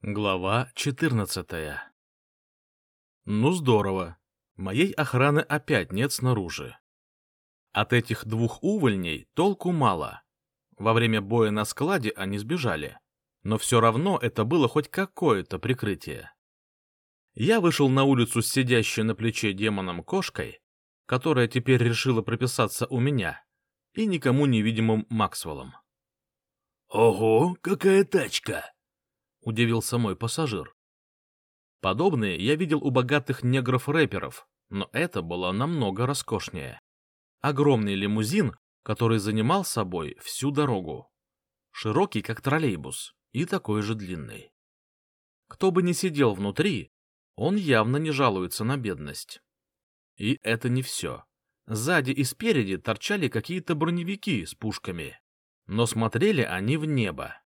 Глава 14 Ну здорово. Моей охраны опять нет снаружи. От этих двух увольней толку мало. Во время боя на складе они сбежали. Но все равно это было хоть какое-то прикрытие. Я вышел на улицу с сидящей на плече демоном кошкой, которая теперь решила прописаться у меня, и никому невидимым Максвеллом. «Ого, какая тачка!» — удивился мой пассажир. Подобные я видел у богатых негров-рэперов, но это было намного роскошнее. Огромный лимузин, который занимал собой всю дорогу. Широкий, как троллейбус, и такой же длинный. Кто бы ни сидел внутри, он явно не жалуется на бедность. И это не все. Сзади и спереди торчали какие-то броневики с пушками, но смотрели они в небо.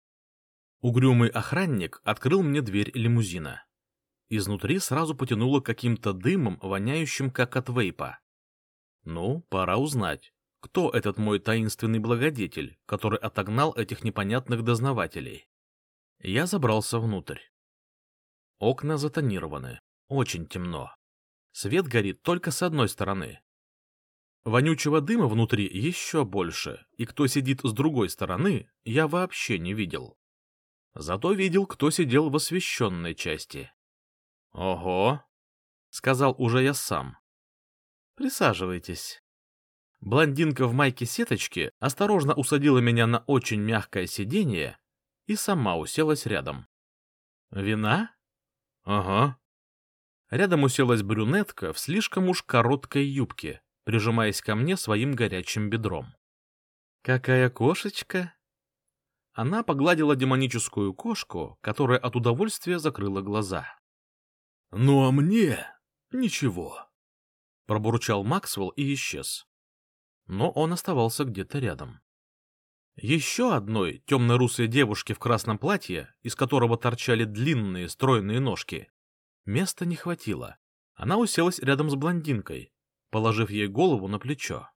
Угрюмый охранник открыл мне дверь лимузина. Изнутри сразу потянуло каким-то дымом, воняющим как от вейпа. Ну, пора узнать, кто этот мой таинственный благодетель, который отогнал этих непонятных дознавателей. Я забрался внутрь. Окна затонированы, очень темно. Свет горит только с одной стороны. Вонючего дыма внутри еще больше, и кто сидит с другой стороны, я вообще не видел. Зато видел, кто сидел в освещенной части. — Ого! — сказал уже я сам. — Присаживайтесь. Блондинка в майке сеточки осторожно усадила меня на очень мягкое сиденье и сама уселась рядом. — Вина? — Ага. Рядом уселась брюнетка в слишком уж короткой юбке, прижимаясь ко мне своим горячим бедром. — Какая кошечка! Она погладила демоническую кошку, которая от удовольствия закрыла глаза. — Ну а мне ничего. Пробурчал Максвелл и исчез. Но он оставался где-то рядом. Еще одной темно-русой девушке в красном платье, из которого торчали длинные стройные ножки, места не хватило. Она уселась рядом с блондинкой, положив ей голову на плечо.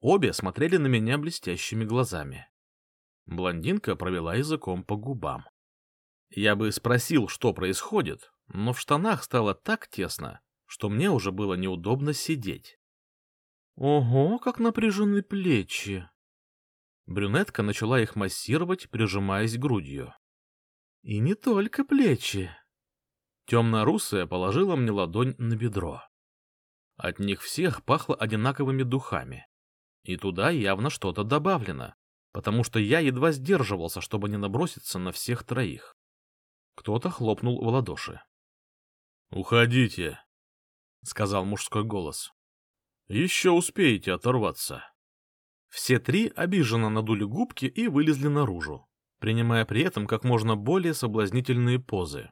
Обе смотрели на меня блестящими глазами. Блондинка провела языком по губам. Я бы спросил, что происходит, но в штанах стало так тесно, что мне уже было неудобно сидеть. Ого, как напряжены плечи! Брюнетка начала их массировать, прижимаясь грудью. И не только плечи. Темно-русая положила мне ладонь на бедро. От них всех пахло одинаковыми духами. И туда явно что-то добавлено, потому что я едва сдерживался, чтобы не наброситься на всех троих. Кто-то хлопнул в ладоши. — Уходите, — сказал мужской голос. — Еще успеете оторваться. Все три обиженно надули губки и вылезли наружу, принимая при этом как можно более соблазнительные позы.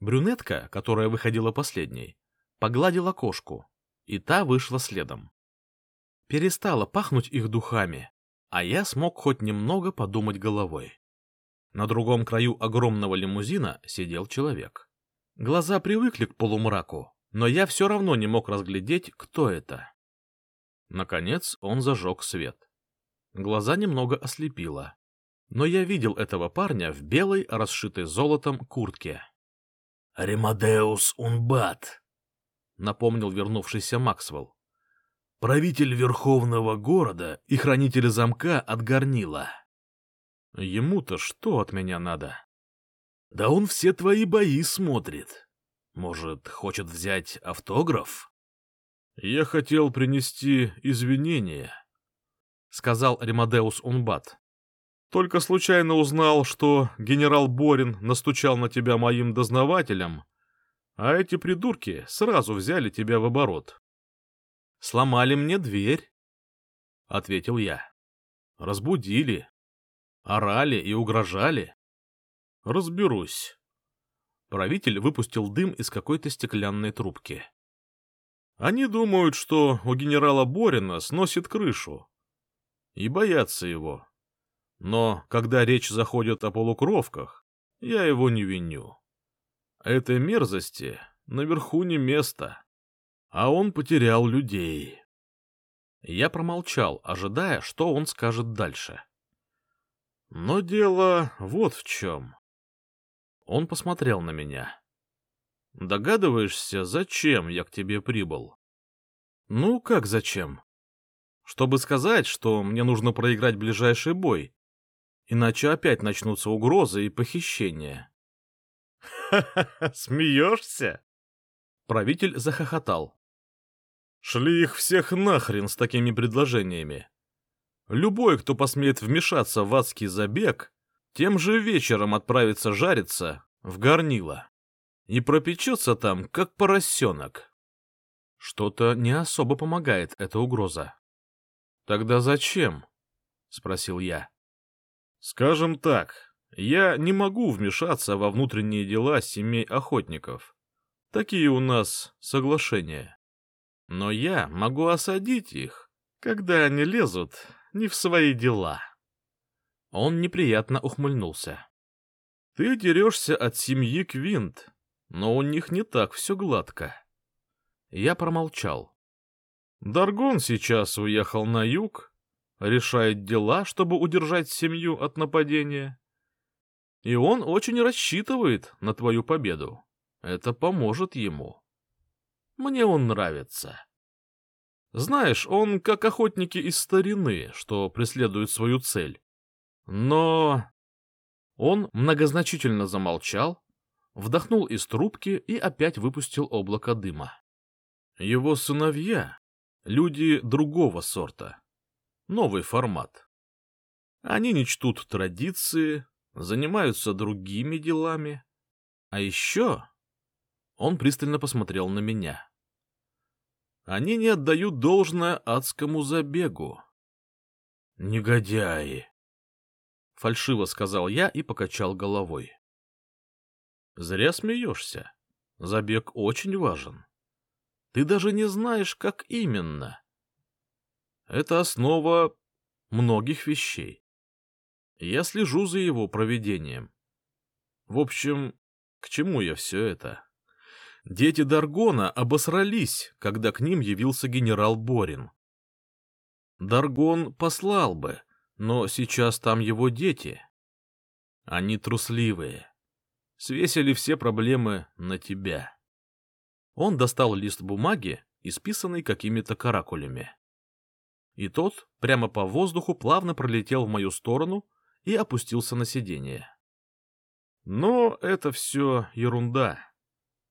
Брюнетка, которая выходила последней, погладила кошку, и та вышла следом. Перестала пахнуть их духами, а я смог хоть немного подумать головой. На другом краю огромного лимузина сидел человек. Глаза привыкли к полумраку, но я все равно не мог разглядеть, кто это. Наконец он зажег свет. Глаза немного ослепило, но я видел этого парня в белой, расшитой золотом куртке. — Ремадеус Унбат, — напомнил вернувшийся Максвелл правитель Верховного города и хранитель замка от Горнила. Ему-то что от меня надо? Да он все твои бои смотрит. Может, хочет взять автограф? Я хотел принести извинения, — сказал Ремадеус Унбат. Только случайно узнал, что генерал Борин настучал на тебя моим дознавателям, а эти придурки сразу взяли тебя в оборот сломали мне дверь, — ответил я. Разбудили, орали и угрожали. Разберусь. Правитель выпустил дым из какой-то стеклянной трубки. Они думают, что у генерала Борина сносит крышу. И боятся его. Но когда речь заходит о полукровках, я его не виню. Этой мерзости наверху не место а он потерял людей. Я промолчал, ожидая, что он скажет дальше. Но дело вот в чем. Он посмотрел на меня. Догадываешься, зачем я к тебе прибыл? Ну, как зачем? Чтобы сказать, что мне нужно проиграть ближайший бой, иначе опять начнутся угрозы и похищения. Ха-ха-ха, смеешься? Правитель захохотал. Шли их всех нахрен с такими предложениями. Любой, кто посмеет вмешаться в адский забег, тем же вечером отправится жариться в горнило и пропечется там, как поросенок. Что-то не особо помогает эта угроза. «Тогда зачем?» — спросил я. «Скажем так, я не могу вмешаться во внутренние дела семей охотников. Такие у нас соглашения. Но я могу осадить их, когда они лезут не в свои дела». Он неприятно ухмыльнулся. «Ты дерешься от семьи Квинт, но у них не так все гладко». Я промолчал. Даргон сейчас уехал на юг, решает дела, чтобы удержать семью от нападения. И он очень рассчитывает на твою победу. Это поможет ему. Мне он нравится. Знаешь, он как охотники из старины, что преследуют свою цель. Но... Он многозначительно замолчал, вдохнул из трубки и опять выпустил облако дыма. Его сыновья — люди другого сорта. Новый формат. Они не чтут традиции, занимаются другими делами. А еще... Он пристально посмотрел на меня. Они не отдают должное адскому забегу. Негодяи! Фальшиво сказал я и покачал головой. Зря смеешься. Забег очень важен. Ты даже не знаешь, как именно. Это основа многих вещей. Я слежу за его проведением. В общем, к чему я все это? Дети Даргона обосрались, когда к ним явился генерал Борин. Даргон послал бы, но сейчас там его дети. Они трусливые. Свесили все проблемы на тебя. Он достал лист бумаги, исписанный какими-то каракулями. И тот прямо по воздуху плавно пролетел в мою сторону и опустился на сиденье. — Но это все ерунда, —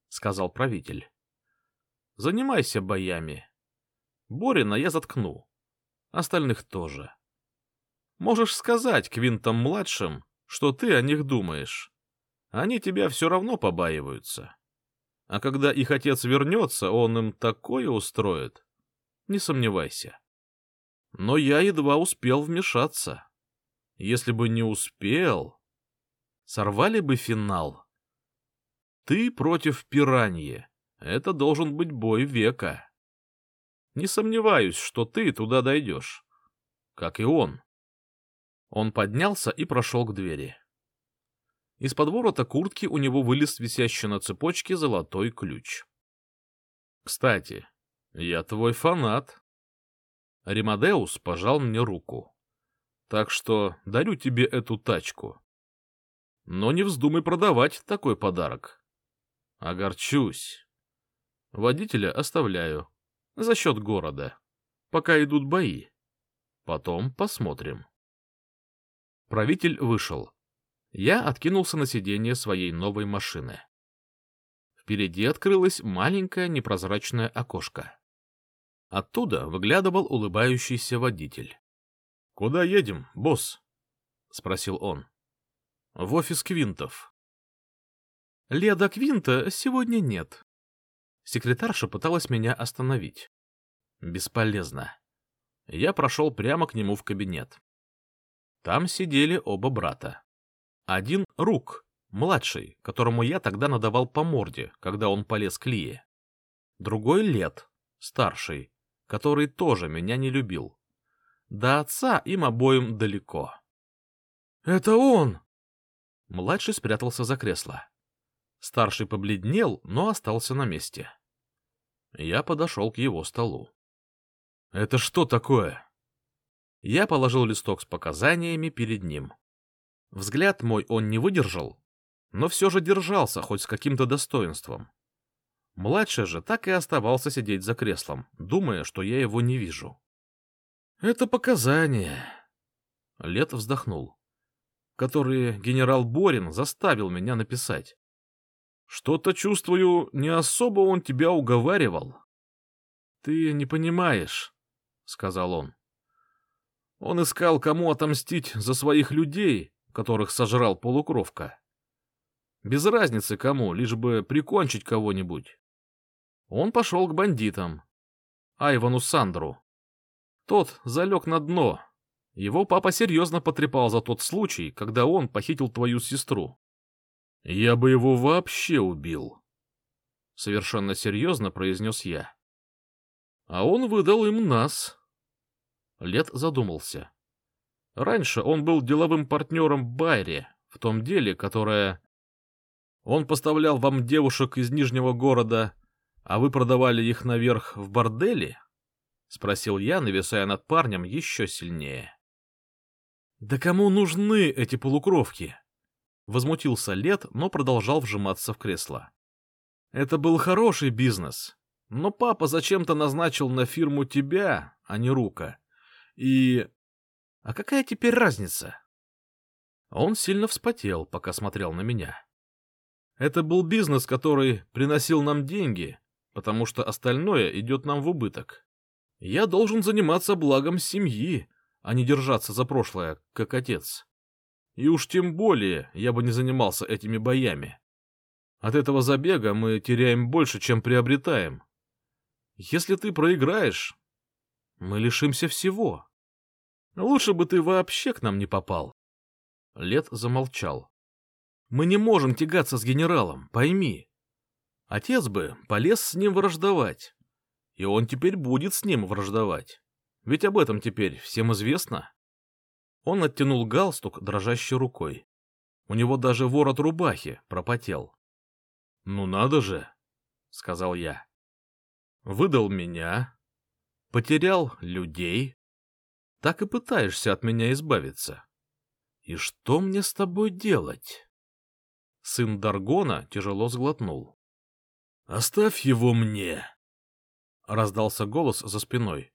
сказал правитель. — Занимайся боями. Борина я заткну. Остальных тоже. Можешь сказать Квинтам-младшим, что ты о них думаешь. Они тебя все равно побаиваются. А когда их отец вернется, он им такое устроит. Не сомневайся. Но я едва успел вмешаться. Если бы не успел, сорвали бы финал. Ты против пираньи. Это должен быть бой века. Не сомневаюсь, что ты туда дойдешь. Как и он. Он поднялся и прошел к двери. Из-под ворота куртки у него вылез висящий на цепочке золотой ключ. «Кстати, я твой фанат». Римадеус пожал мне руку. «Так что дарю тебе эту тачку. Но не вздумай продавать такой подарок. Огорчусь. Водителя оставляю. За счет города. Пока идут бои. Потом посмотрим». Правитель вышел. Я откинулся на сиденье своей новой машины. Впереди открылось маленькое непрозрачное окошко. Оттуда выглядывал улыбающийся водитель. — Куда едем, босс? — спросил он. — В офис Квинтов. — Леда Квинта сегодня нет. Секретарша пыталась меня остановить. Бесполезно. Я прошел прямо к нему в кабинет. Там сидели оба брата. Один — Рук, младший, которому я тогда надавал по морде, когда он полез к Лие. Другой — Лет, старший, который тоже меня не любил. До отца им обоим далеко. «Это он!» Младший спрятался за кресло. Старший побледнел, но остался на месте. Я подошел к его столу. «Это что такое?» Я положил листок с показаниями перед ним. Взгляд мой он не выдержал, но все же держался хоть с каким-то достоинством. Младший же так и оставался сидеть за креслом, думая, что я его не вижу. «Это показания», — Лет вздохнул, которые генерал Борин заставил меня написать. «Что-то чувствую, не особо он тебя уговаривал». «Ты не понимаешь», — сказал он. Он искал, кому отомстить за своих людей, которых сожрал полукровка. Без разницы кому, лишь бы прикончить кого-нибудь. Он пошел к бандитам. Айвану Сандру. Тот залег на дно. Его папа серьезно потрепал за тот случай, когда он похитил твою сестру. «Я бы его вообще убил», — совершенно серьезно произнес я. «А он выдал им нас». Лет задумался. Раньше он был деловым партнером Байри в том деле, которое... Он поставлял вам девушек из Нижнего города а вы продавали их наверх в борделе? — спросил я, нависая над парнем еще сильнее. — Да кому нужны эти полукровки? — возмутился Лет, но продолжал вжиматься в кресло. — Это был хороший бизнес, но папа зачем-то назначил на фирму тебя, а не Рука. И... А какая теперь разница? Он сильно вспотел, пока смотрел на меня. Это был бизнес, который приносил нам деньги, потому что остальное идет нам в убыток. Я должен заниматься благом семьи, а не держаться за прошлое, как отец. И уж тем более я бы не занимался этими боями. От этого забега мы теряем больше, чем приобретаем. Если ты проиграешь, мы лишимся всего. Лучше бы ты вообще к нам не попал. Лет замолчал. Мы не можем тягаться с генералом, пойми. Отец бы полез с ним враждовать. И он теперь будет с ним враждовать. Ведь об этом теперь всем известно. Он оттянул галстук дрожащей рукой. У него даже ворот рубахи пропотел. — Ну надо же, — сказал я. Выдал меня, потерял людей. Так и пытаешься от меня избавиться. И что мне с тобой делать? Сын Даргона тяжело сглотнул. «Оставь его мне!» Раздался голос за спиной.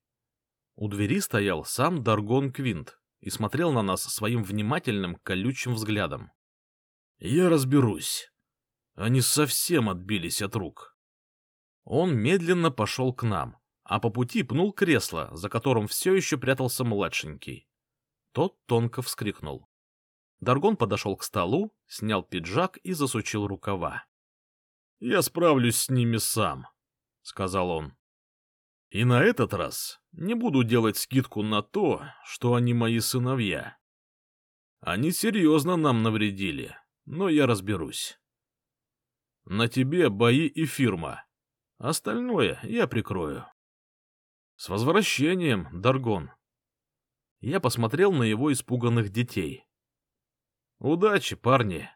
У двери стоял сам Даргон Квинт и смотрел на нас своим внимательным, колючим взглядом. «Я разберусь. Они совсем отбились от рук». Он медленно пошел к нам, а по пути пнул кресло, за которым все еще прятался младшенький. Тот тонко вскрикнул. Даргон подошел к столу, снял пиджак и засучил рукава. Я справлюсь с ними сам, — сказал он. И на этот раз не буду делать скидку на то, что они мои сыновья. Они серьезно нам навредили, но я разберусь. На тебе бои и фирма. Остальное я прикрою. С возвращением, Даргон. Я посмотрел на его испуганных детей. Удачи, парни.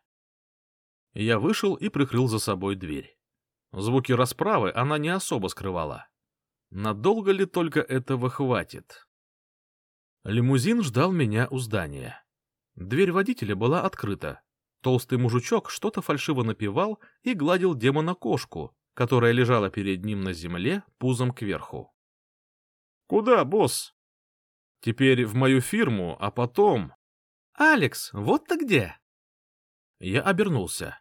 Я вышел и прикрыл за собой дверь. Звуки расправы она не особо скрывала. Надолго ли только этого хватит? Лимузин ждал меня у здания. Дверь водителя была открыта. Толстый мужичок что-то фальшиво напевал и гладил демона-кошку, которая лежала перед ним на земле пузом кверху. — Куда, босс? — Теперь в мою фирму, а потом... — Алекс, вот ты где! Я обернулся.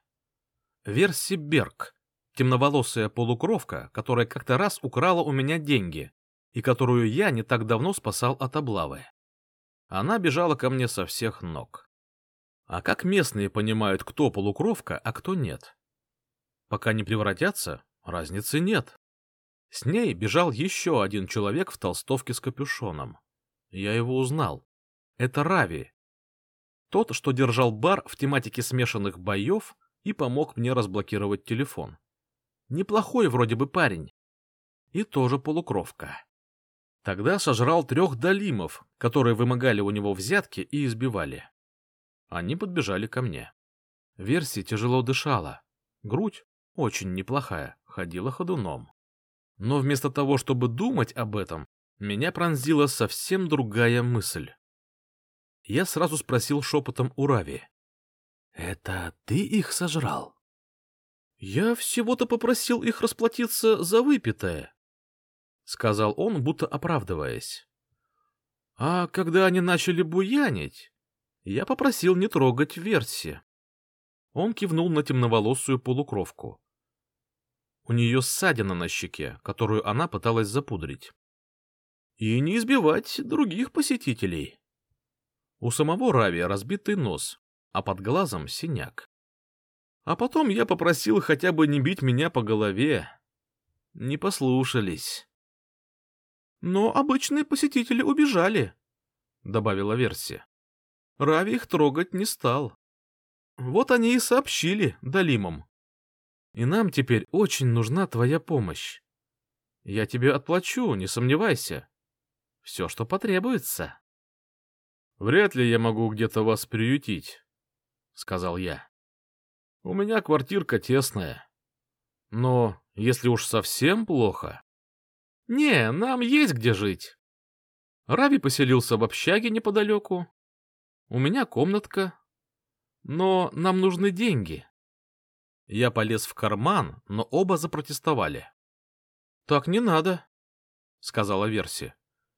Верси Берг, темноволосая полукровка, которая как-то раз украла у меня деньги и которую я не так давно спасал от облавы. Она бежала ко мне со всех ног. А как местные понимают, кто полукровка, а кто нет? Пока не превратятся, разницы нет. С ней бежал еще один человек в толстовке с капюшоном. Я его узнал. Это Рави. Тот, что держал бар в тематике смешанных боев и помог мне разблокировать телефон. Неплохой вроде бы парень. И тоже полукровка. Тогда сожрал трех долимов, которые вымогали у него взятки и избивали. Они подбежали ко мне. Верси тяжело дышала. Грудь, очень неплохая, ходила ходуном. Но вместо того, чтобы думать об этом, меня пронзила совсем другая мысль. Я сразу спросил шепотом у Рави. Это ты их сожрал? Я всего-то попросил их расплатиться за выпитое, — сказал он, будто оправдываясь. А когда они начали буянить, я попросил не трогать Верси. Он кивнул на темноволосую полукровку. У нее ссадина на щеке, которую она пыталась запудрить. И не избивать других посетителей. У самого Рави разбитый нос, а под глазом синяк. А потом я попросил хотя бы не бить меня по голове. Не послушались. Но обычные посетители убежали, — добавила Верси. Рави их трогать не стал. Вот они и сообщили Далимам. И нам теперь очень нужна твоя помощь. Я тебе отплачу, не сомневайся. Все, что потребуется. — Вряд ли я могу где-то вас приютить, — сказал я. — У меня квартирка тесная. Но если уж совсем плохо... Не, нам есть где жить. Рави поселился в общаге неподалеку. У меня комнатка. Но нам нужны деньги. Я полез в карман, но оба запротестовали. — Так не надо, — сказала Верси.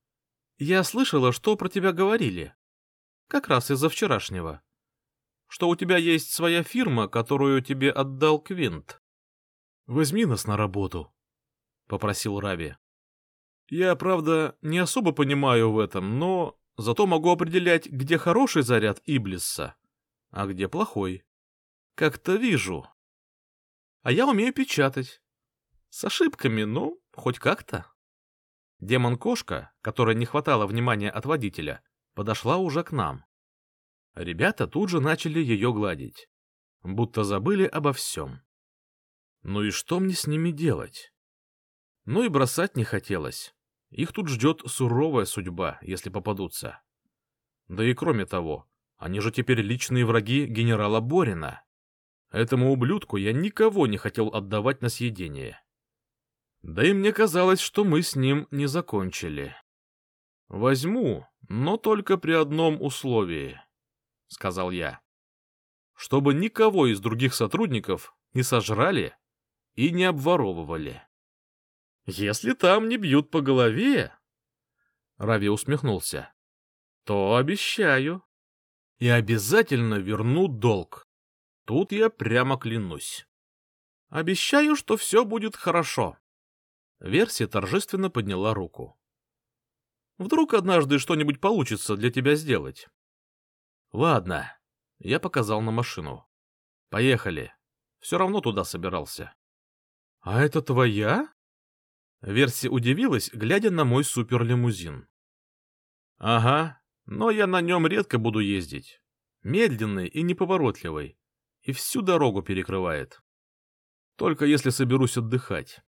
— Я слышала, что про тебя говорили. Как раз из-за вчерашнего. Что у тебя есть своя фирма, которую тебе отдал Квинт. — Возьми нас на работу, — попросил Рави. Я, правда, не особо понимаю в этом, но зато могу определять, где хороший заряд Иблиса, а где плохой. Как-то вижу. А я умею печатать. С ошибками, ну, хоть как-то. Демон-кошка, которой не хватало внимания от водителя, подошла уже к нам. Ребята тут же начали ее гладить, будто забыли обо всем. Ну и что мне с ними делать? Ну и бросать не хотелось. Их тут ждет суровая судьба, если попадутся. Да и кроме того, они же теперь личные враги генерала Борина. Этому ублюдку я никого не хотел отдавать на съедение. Да и мне казалось, что мы с ним не закончили. «Возьму, но только при одном условии», — сказал я. «Чтобы никого из других сотрудников не сожрали и не обворовывали». Если там не бьют по голове, Рави усмехнулся, то обещаю. И обязательно верну долг. Тут я прямо клянусь. Обещаю, что все будет хорошо. Версия торжественно подняла руку. Вдруг однажды что-нибудь получится для тебя сделать. Ладно, я показал на машину. Поехали. Все равно туда собирался. А это твоя? Верси удивилась, глядя на мой суперлимузин. «Ага, но я на нем редко буду ездить. Медленный и неповоротливый, и всю дорогу перекрывает. Только если соберусь отдыхать».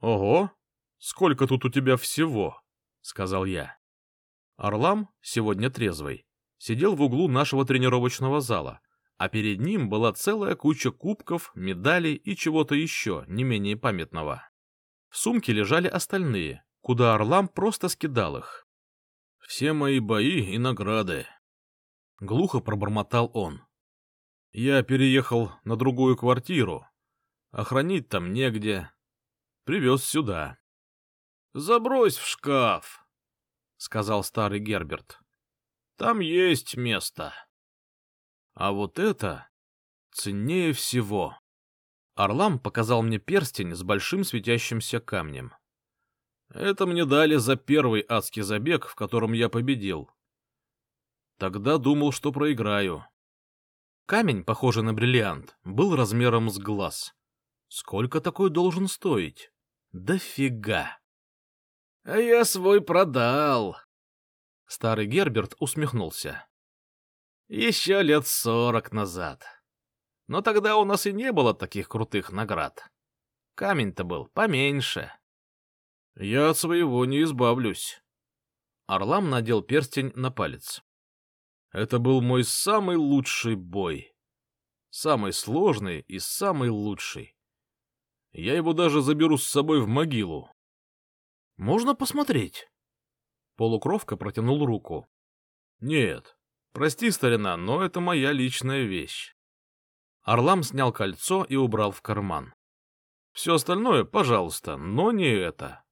«Ого, сколько тут у тебя всего!» — сказал я. Орлам, сегодня трезвый, сидел в углу нашего тренировочного зала, а перед ним была целая куча кубков, медалей и чего-то еще не менее памятного. В сумке лежали остальные, куда Орлам просто скидал их. «Все мои бои и награды», — глухо пробормотал он. «Я переехал на другую квартиру. Охранить там негде. Привез сюда». «Забрось в шкаф», — сказал старый Герберт. «Там есть место». А вот это ценнее всего. Орлам показал мне перстень с большим светящимся камнем. Это мне дали за первый адский забег, в котором я победил. Тогда думал, что проиграю. Камень, похожий на бриллиант, был размером с глаз. Сколько такой должен стоить? Да фига! — А я свой продал. Старый Герберт усмехнулся. — Еще лет сорок назад. Но тогда у нас и не было таких крутых наград. Камень-то был поменьше. Я от своего не избавлюсь. Орлам надел перстень на палец. Это был мой самый лучший бой. Самый сложный и самый лучший. Я его даже заберу с собой в могилу. Можно посмотреть? Полукровка протянул руку. Нет, Прости, старина, но это моя личная вещь. Орлам снял кольцо и убрал в карман. Все остальное, пожалуйста, но не это.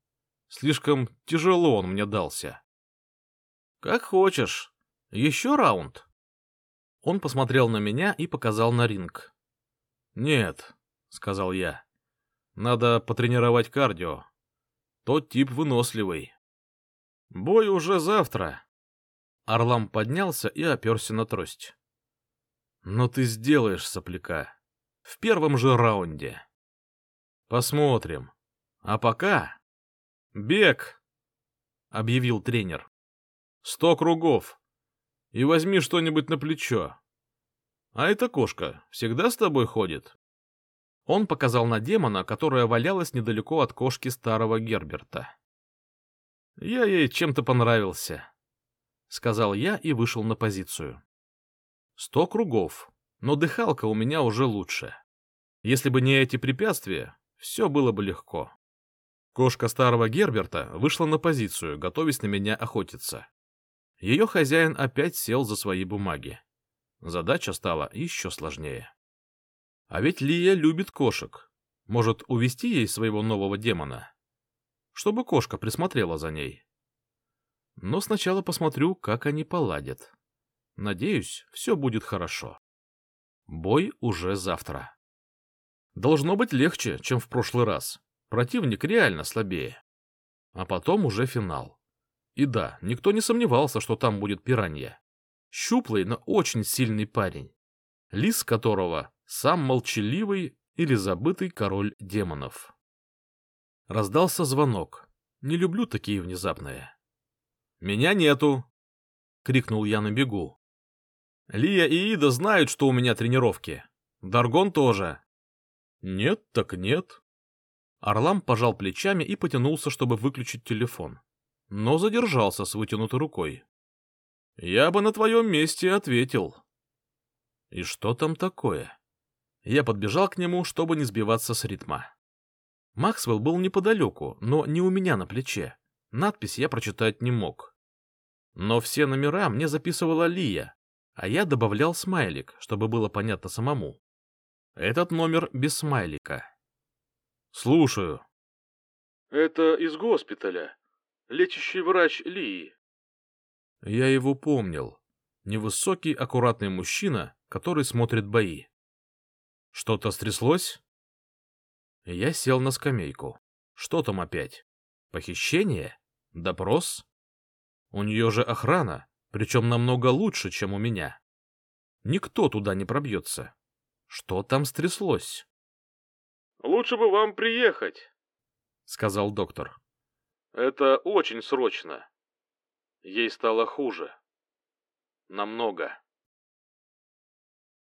Слишком тяжело он мне дался. Как хочешь. Еще раунд? Он посмотрел на меня и показал на ринг. Нет, сказал я. Надо потренировать кардио. Тот тип выносливый. Бой уже завтра. Орлам поднялся и оперся на трость. Но ты сделаешь, сопляка. В первом же раунде. Посмотрим. А пока... Бег, объявил тренер. Сто кругов. И возьми что-нибудь на плечо. А эта кошка всегда с тобой ходит? Он показал на демона, которая валялась недалеко от кошки старого Герберта. Я ей чем-то понравился, сказал я и вышел на позицию. Сто кругов, но дыхалка у меня уже лучше. Если бы не эти препятствия, все было бы легко. Кошка старого Герберта вышла на позицию, готовясь на меня охотиться. Ее хозяин опять сел за свои бумаги. Задача стала еще сложнее. А ведь Лия любит кошек. Может, увести ей своего нового демона? Чтобы кошка присмотрела за ней. Но сначала посмотрю, как они поладят. Надеюсь, все будет хорошо. Бой уже завтра. Должно быть легче, чем в прошлый раз. Противник реально слабее. А потом уже финал. И да, никто не сомневался, что там будет пиранья. Щуплый, но очень сильный парень. Лис которого сам молчаливый или забытый король демонов. Раздался звонок. Не люблю такие внезапные. «Меня нету!» — крикнул я на бегу. Лия и Ида знают, что у меня тренировки. Даргон тоже. Нет так нет. Орлам пожал плечами и потянулся, чтобы выключить телефон. Но задержался с вытянутой рукой. Я бы на твоем месте ответил. И что там такое? Я подбежал к нему, чтобы не сбиваться с ритма. Максвелл был неподалеку, но не у меня на плече. Надпись я прочитать не мог. Но все номера мне записывала Лия, а я добавлял смайлик, чтобы было понятно самому. Этот номер без смайлика. Слушаю. Это из госпиталя. Лечащий врач Лии. Я его помнил. Невысокий, аккуратный мужчина, который смотрит бои. Что-то стряслось? Я сел на скамейку. Что там опять? Похищение? Допрос? У нее же охрана причем намного лучше, чем у меня. Никто туда не пробьется. Что там стряслось? — Лучше бы вам приехать, — сказал доктор. — Это очень срочно. Ей стало хуже. Намного.